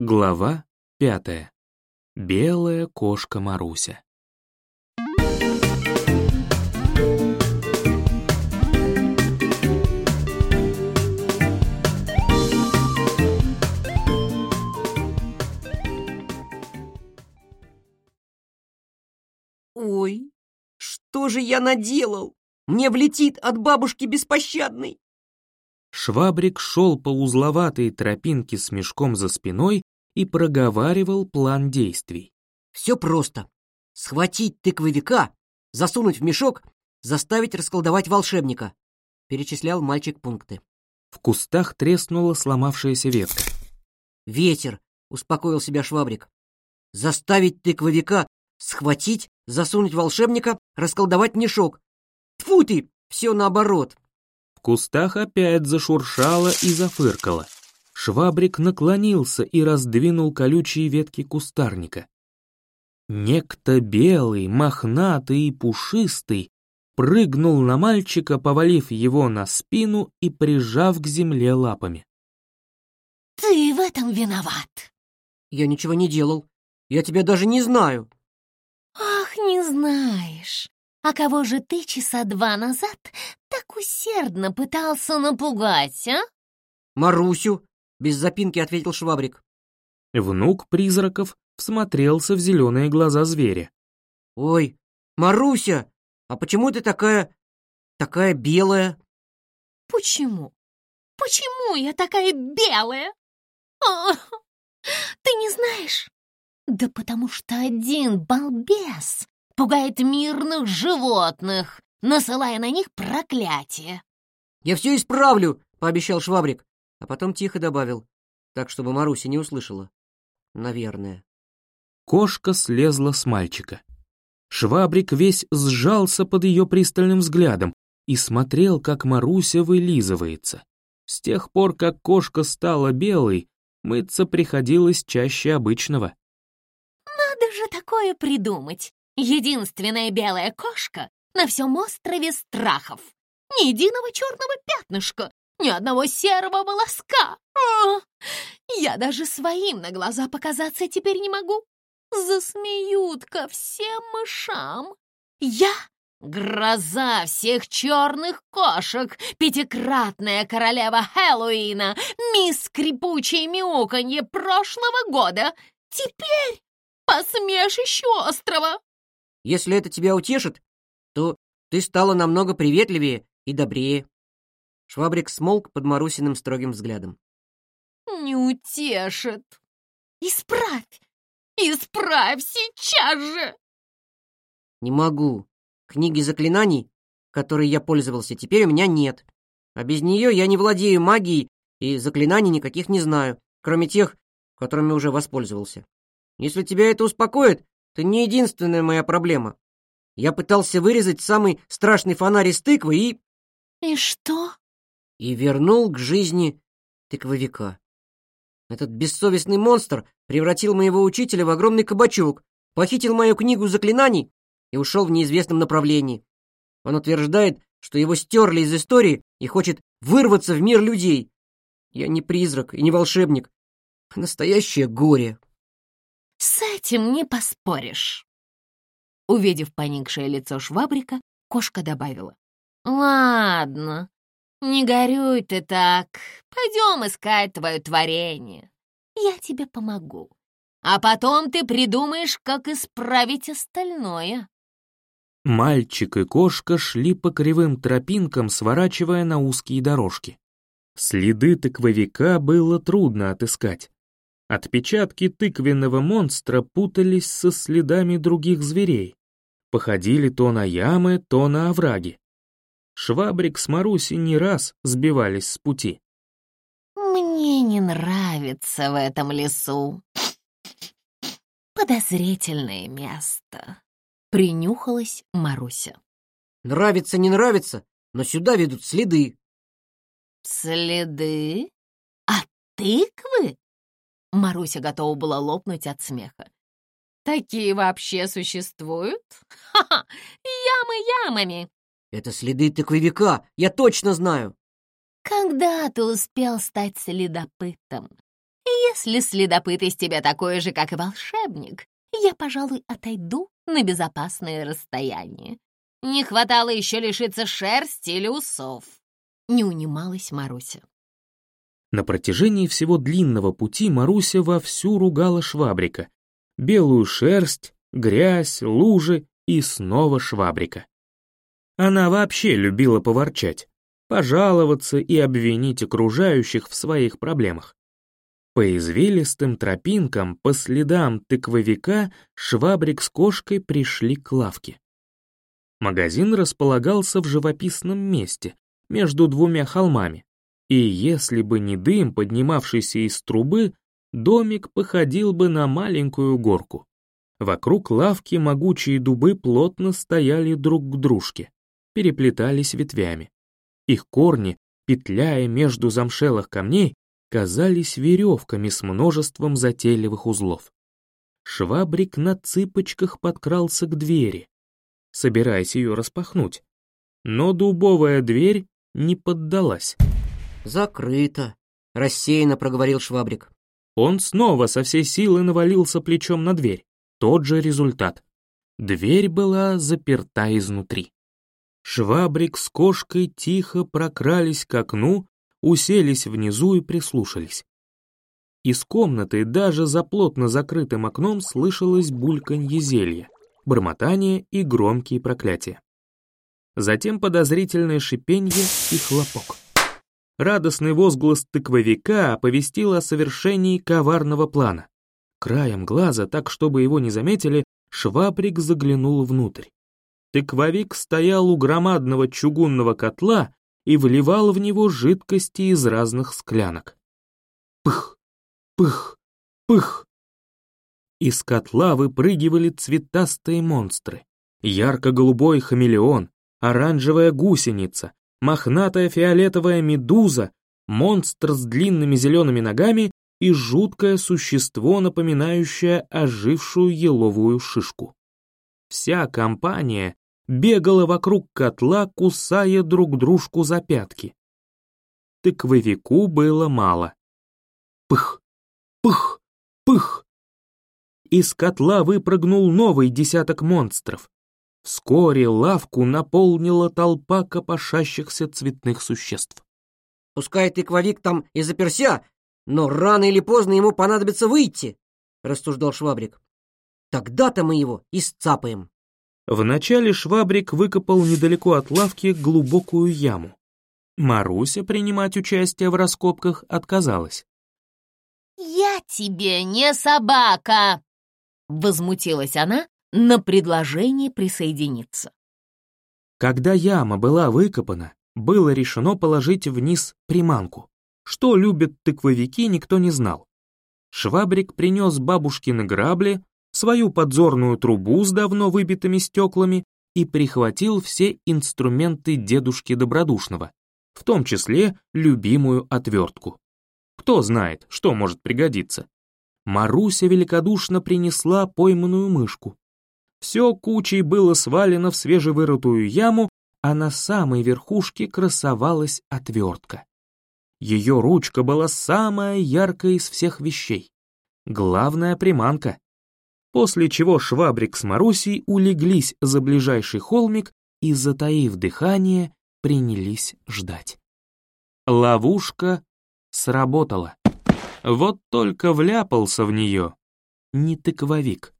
Глава пятая. Белая кошка Маруся. Ой, что же я наделал? Мне влетит от бабушки беспощадной. Швабрик шел по узловатой тропинке с мешком за спиной и проговаривал план действий. «Все просто. Схватить тыквовика, засунуть в мешок, заставить расколдовать волшебника», — перечислял мальчик пункты. В кустах треснула сломавшаяся ветка. «Ветер», — успокоил себя Швабрик. «Заставить тыквовика, схватить, засунуть волшебника, расколдовать мешок. Тьфу ты, все наоборот». В кустах опять зашуршало и зафыркало. Швабрик наклонился и раздвинул колючие ветки кустарника. Некто белый, мохнатый и пушистый прыгнул на мальчика, повалив его на спину и прижав к земле лапами. «Ты в этом виноват!» «Я ничего не делал. Я тебя даже не знаю!» «Ах, не знаешь! А кого же ты часа два назад так усердно пытался напугать, а?» «Марусю! Без запинки ответил Швабрик. Внук призраков всмотрелся в зеленые глаза зверя. «Ой, Маруся, а почему ты такая... такая белая?» «Почему? Почему я такая белая? О, ты не знаешь? Да потому что один балбес пугает мирных животных, насылая на них проклятие». «Я все исправлю», — пообещал Швабрик а потом тихо добавил, так чтобы Маруся не услышала. Наверное. Кошка слезла с мальчика. Швабрик весь сжался под ее пристальным взглядом и смотрел, как Маруся вылизывается. С тех пор, как кошка стала белой, мыться приходилось чаще обычного. «Надо же такое придумать! Единственная белая кошка на всем острове страхов! Ни единого черного пятнышка, ни одного серого волоска. О, я даже своим на глаза показаться теперь не могу. Засмеют ко всем мышам. Я — гроза всех черных кошек, пятикратная королева Хэллоуина, мисс скрипучей мяуканье прошлого года. Теперь посмешище острова. Если это тебя утешит, то ты стала намного приветливее и добрее. Швабрик смолк под Марусиным строгим взглядом. «Не утешит! Исправь! Исправь сейчас же!» «Не могу. Книги заклинаний, которой я пользовался, теперь у меня нет. А без нее я не владею магией и заклинаний никаких не знаю, кроме тех, которыми уже воспользовался. Если тебя это успокоит, ты не единственная моя проблема. Я пытался вырезать самый страшный фонарь из тыквы и...» «И что?» и вернул к жизни тыквовика. Этот бессовестный монстр превратил моего учителя в огромный кабачок, похитил мою книгу заклинаний и ушел в неизвестном направлении. Он утверждает, что его стерли из истории и хочет вырваться в мир людей. Я не призрак и не волшебник, а настоящее горе. С этим не поспоришь. Увидев поникшее лицо Швабрика, кошка добавила. Ладно, «Не горюй ты так. Пойдем искать твое творение. Я тебе помогу. А потом ты придумаешь, как исправить остальное». Мальчик и кошка шли по кривым тропинкам, сворачивая на узкие дорожки. Следы тыквовика было трудно отыскать. Отпечатки тыквенного монстра путались со следами других зверей. Походили то на ямы, то на овраги. Швабрик с Марусей не раз сбивались с пути. «Мне не нравится в этом лесу. Подозрительное место», — принюхалась Маруся. «Нравится, не нравится, но сюда ведут следы». «Следы? А тыквы?» Маруся готова была лопнуть от смеха. Такие вообще существуют? Ха-ха! Ямы ямами! Это следы тыквовика, я точно знаю. Когда ты успел стать следопытом? Если следопыт из тебя такой же, как и волшебник, я, пожалуй, отойду на безопасное расстояние. Не хватало еще лишиться шерсти или усов. Не унималась Маруся. На протяжении всего длинного пути Маруся вовсю ругала швабрика. Белую шерсть, грязь, лужи и снова швабрика. Она вообще любила поворчать, пожаловаться и обвинить окружающих в своих проблемах. По извилистым тропинкам, по следам тыквовика, швабрик с кошкой пришли к лавке. Магазин располагался в живописном месте, между двумя холмами, и если бы не дым, поднимавшийся из трубы, домик походил бы на маленькую горку. Вокруг лавки могучие дубы плотно стояли друг к дружке переплетались ветвями. Их корни, петляя между замшелых камней, казались веревками с множеством затейливых узлов. Швабрик на цыпочках подкрался к двери, собираясь ее распахнуть. Но дубовая дверь не поддалась. «Закрыто», — рассеянно проговорил Швабрик. Он снова со всей силы навалился плечом на дверь. Тот же результат. Дверь была заперта изнутри. Швабрик с кошкой тихо прокрались к окну, уселись внизу и прислушались. Из комнаты даже за плотно закрытым окном слышалось бульканье зелья, бормотание и громкие проклятия. Затем подозрительное шипенье и хлопок. Радостный возглас тыквовика оповестил о совершении коварного плана. Краем глаза, так чтобы его не заметили, швабрик заглянул внутрь. Тыквовик стоял у громадного чугунного котла и вливал в него жидкости из разных склянок. Пых, пых, пых. Из котла выпрыгивали цветастые монстры. Ярко-голубой хамелеон, оранжевая гусеница, мохнатая фиолетовая медуза, монстр с длинными зелеными ногами и жуткое существо, напоминающее ожившую еловую шишку. Вся компания бегала вокруг котла, кусая друг дружку за пятки. Тыквовику было мало. Пых, пых, пых! Из котла выпрыгнул новый десяток монстров. Вскоре лавку наполнила толпа копошащихся цветных существ. «Пускай тыквовик там и заперся, но рано или поздно ему понадобится выйти», — рассуждал Швабрик. «Тогда-то мы его и сцапаем». Вначале Швабрик выкопал недалеко от лавки глубокую яму. Маруся принимать участие в раскопках отказалась. «Я тебе не собака!» — возмутилась она на предложение присоединиться. Когда яма была выкопана, было решено положить вниз приманку. Что любят тыквовики, никто не знал. Швабрик принес бабушкины грабли, свою подзорную трубу с давно выбитыми стеклами и прихватил все инструменты дедушки Добродушного, в том числе любимую отвертку. Кто знает, что может пригодиться. Маруся великодушно принесла пойманную мышку. Все кучей было свалено в свежевырытую яму, а на самой верхушке красовалась отвертка. Ее ручка была самая яркая из всех вещей. Главная приманка после чего Швабрик с Марусей улеглись за ближайший холмик и, затаив дыхание, принялись ждать. Ловушка сработала. Вот только вляпался в нее не тыквовик.